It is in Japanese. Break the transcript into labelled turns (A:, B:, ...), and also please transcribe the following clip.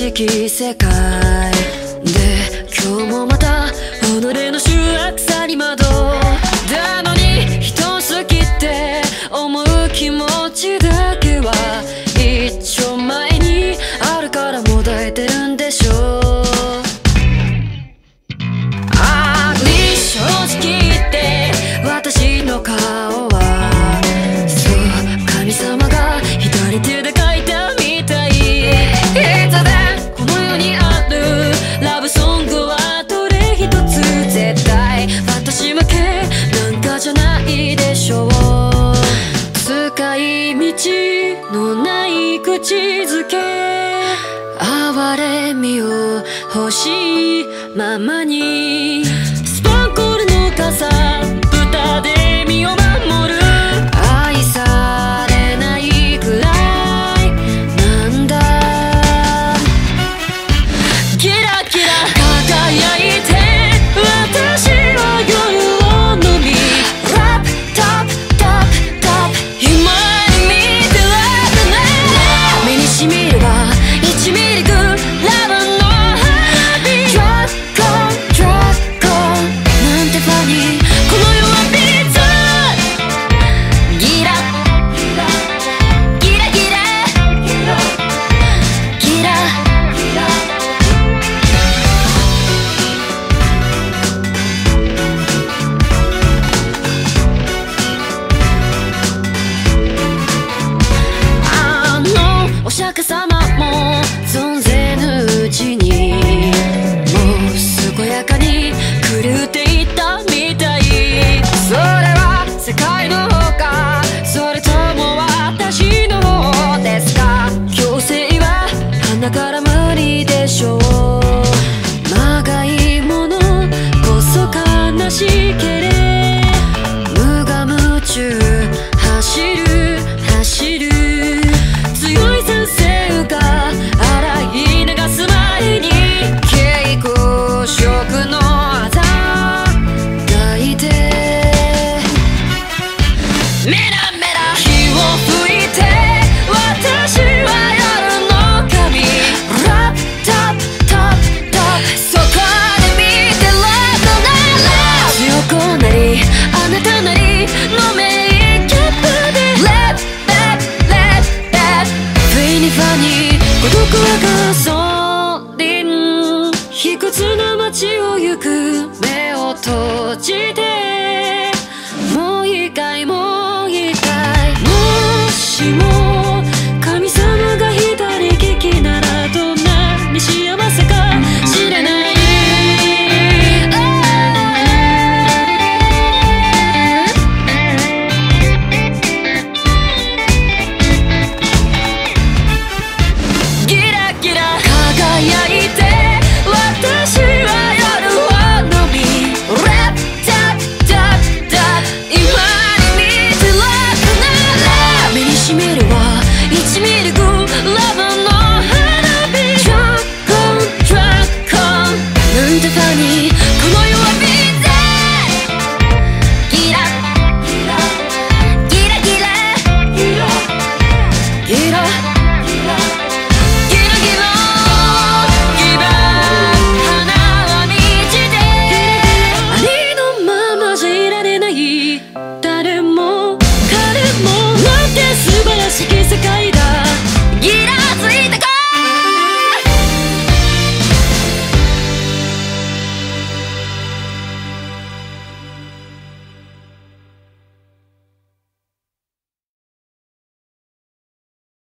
A: しき世界で今日もまた己の醜悪さに惑う。なのに人好きって思う気持ちだけは一緒じゃないでしょう。使い道のない口づけ。哀れみを欲しいままに。閉じて